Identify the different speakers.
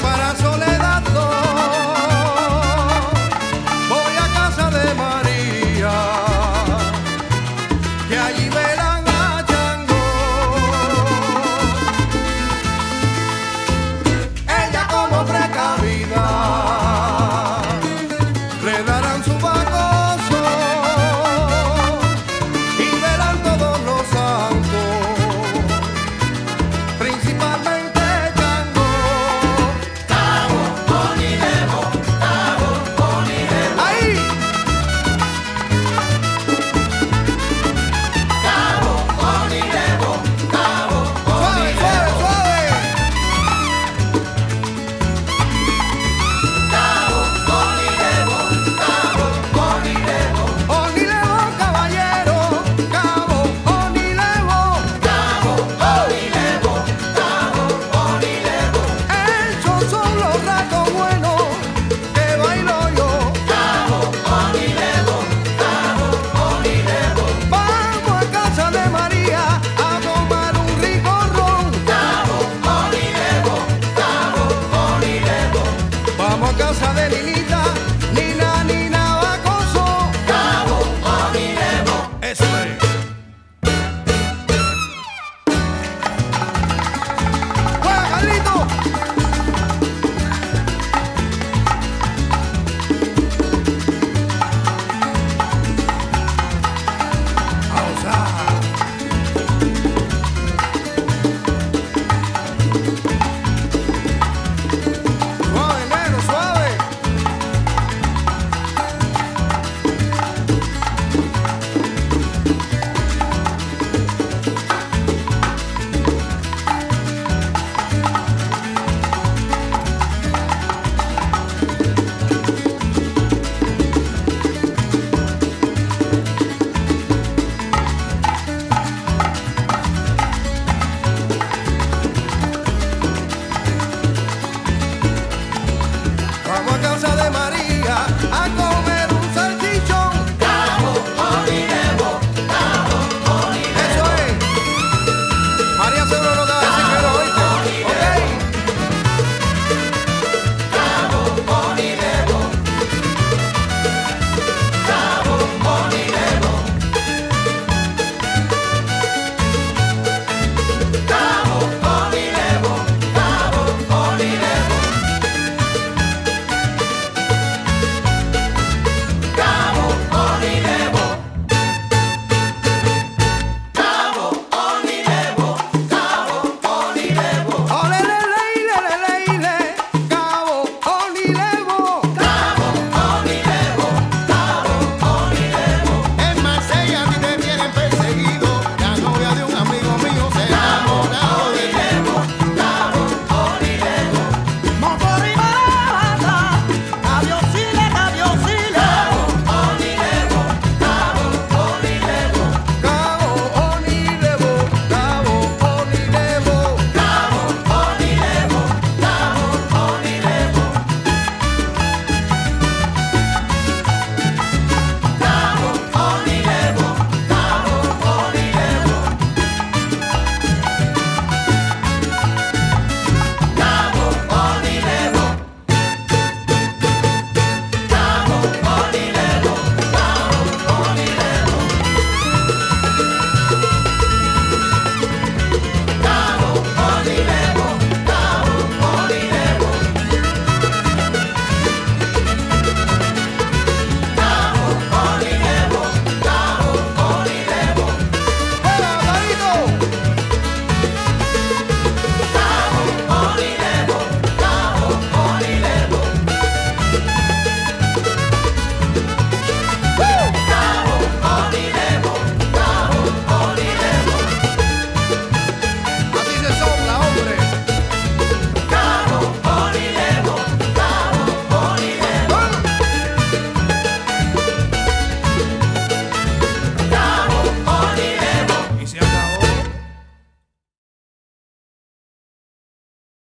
Speaker 1: para